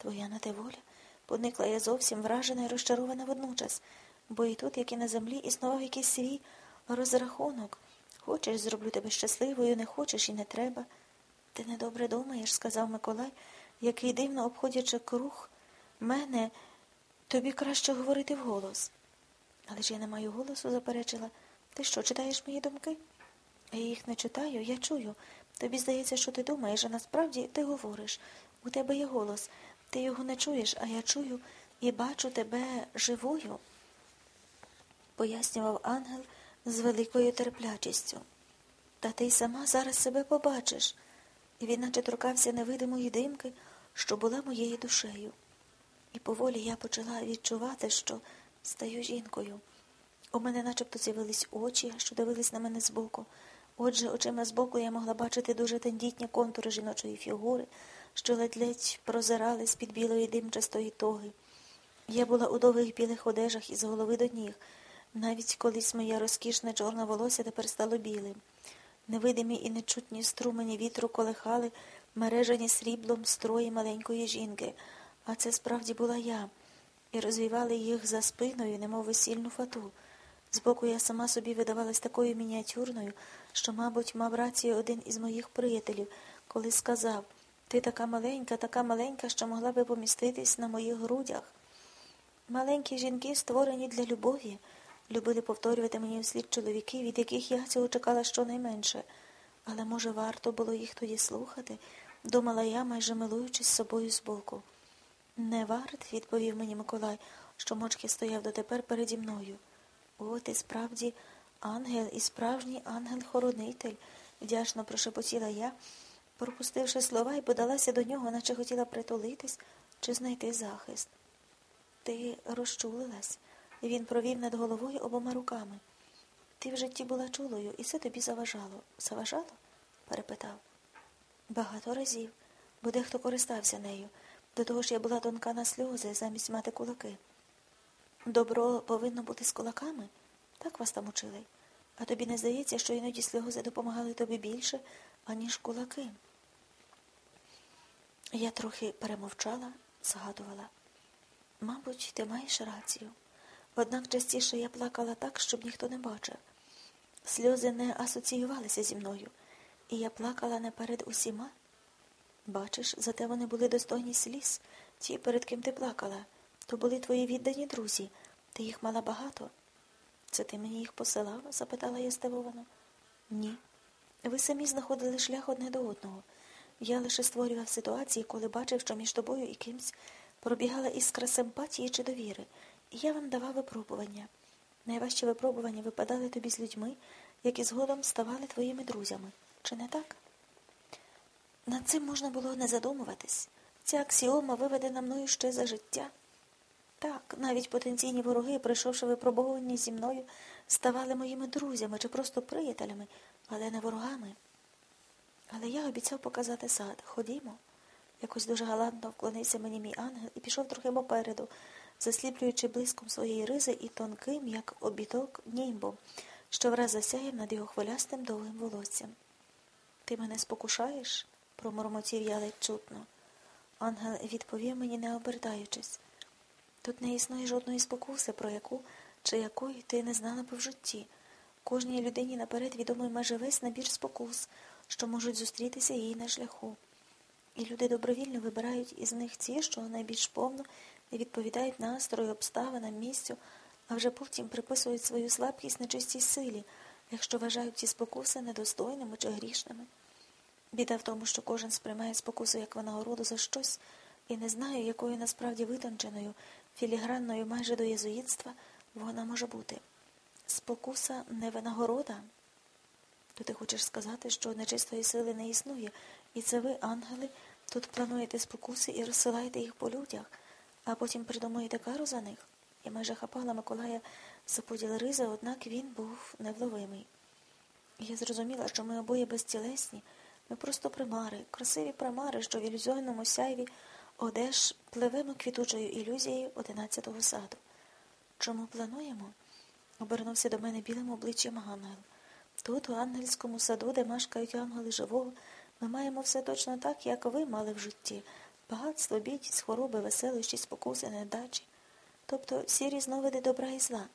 Твоя на те воля. Поникла я зовсім вражена і розчарована водночас, бо і тут, як і на землі, існував якийсь свій розрахунок. Хочеш, зроблю тебе щасливою, не хочеш і не треба. Ти недобре думаєш, сказав Миколай, який дивно обходячи круг мене, тобі краще говорити вголос. Але ж я не маю голосу, заперечила. Ти що, читаєш мої думки? Я їх не читаю, я чую. Тобі здається, що ти думаєш, а насправді ти говориш. У тебе є голос. Ти його не чуєш, а я чую і бачу тебе живою, пояснював ангел з великою терплячістю. Та ти й сама зараз себе побачиш. І він наче торкався невидимої димки, що була моєю душею. І поволі я почала відчувати, що стаю жінкою. У мене начебто з'явились очі, що дивились на мене збоку. Отже, очима збоку я могла бачити дуже тендітні контури жіночої фігури, що ледь-ледь прозирали з-під білої димчастої тоги. Я була у довгих білих одежах із голови до ніг. Навіть колись моє розкішне чорне волосся тепер стало білим. Невидимі і нечутні струмені вітру колихали, мережені сріблом строї маленької жінки, а це справді була я, і розвівали їх за спиною, немов весільну фату. Збоку я сама собі видавалась такою мініатюрною, що, мабуть, мав рацію один із моїх приятелів, коли сказав ти така маленька, така маленька, що могла би поміститись на моїх грудях. Маленькі жінки створені для любові, любили повторювати мені вслід чоловіки, від яких я цього чекала щонайменше. Але, може, варто було їх тоді слухати, думала я, майже милуючись собою збоку. Не варт, відповів мені Миколай, що мочки стояв дотепер переді мною. О, ти справді ангел і справжній ангел-хоронитель, вдячно прошепотіла я, пропустивши слова і подалася до нього, наче хотіла притулитись чи знайти захист. Ти розчулилась, він провів над головою обома руками. Ти в житті була чулою, і це тобі заважало. Заважало? перепитав. Багато разів, бо дехто користався нею. До того ж я була тонка на сльози замість мати кулаки. Добро повинно бути з кулаками? Так вас там учили. А тобі не здається, що іноді сльози допомагали тобі більше, аніж кулаки. Я трохи перемовчала, згадувала. Мабуть, ти маєш рацію. Однак частіше я плакала так, щоб ніхто не бачив. Сльози не асоціювалися зі мною, і я плакала не перед усіма. Бачиш, зате вони були достойні сліз, ті, перед ким ти плакала. То були твої віддані друзі. Ти їх мала багато. Це ти мені їх посилав? запитала я здивовано. Ні. Ви самі знаходили шлях одне до одного. Я лише створював ситуації, коли бачив, що між тобою і кимсь пробігала іскра симпатії чи довіри, і я вам давав випробування. Найважчі випробування випадали тобі з людьми, які згодом ставали твоїми друзями. Чи не так? Над цим можна було не задумуватись. Ця аксіома виведена мною ще за життя. Так, навіть потенційні вороги, пройшовши випробування зі мною, ставали моїми друзями чи просто приятелями, але не ворогами. Але я обіцяв показати сад. Ходімо. Якось дуже галантно вклонився мені мій ангел і пішов трохи попереду, засліплюючи блиском своєї ризи і тонким, як обіток, німбом, що враз засяяв над його хвилястим довгим волоссям. Ти мене спокушаєш? промормотів я ледь чутно. Ангел відповів мені, не обертаючись. Тут не існує жодної спокуси, про яку чи якої ти не знала б в житті. Кожній людині наперед відомий майже весь набір спокус, що можуть зустрітися їй на шляху. І люди добровільно вибирають із них ті, що найбільш повно не відповідають настрою, обставинам, місцю, а вже потім приписують свою слабкість нечистій силі, якщо вважають ці спокуси недостойними чи грішними. Біда в тому, що кожен сприймає спокусу як винагороду за щось і не знає, якою насправді витонченою, філігранною майже до єзуїтства вона може бути. Спокуса не винагорода. То ти хочеш сказати, що нечистої сили не існує, і це ви, ангели, тут плануєте спокуси і розсилаєте їх по людях, а потім придумуєте кару за них. Я майже хапала Миколая за поділ ризи, однак він був невловимий. Я зрозуміла, що ми обоє безтілесні, ми просто примари, красиві примари, що в ілюзійному сяйві одеж пливемо квітучою ілюзією одинадцятого саду. Чому плануємо? обернувся до мене білим обличчям ангел. Тут, у ангельському саду, де мешкають ангели живого, ми маємо все точно так, як ви мали в житті, Багатство, бідність, хвороби, веселощі, спокуси, недачі, тобто всі різновиди добра і зла.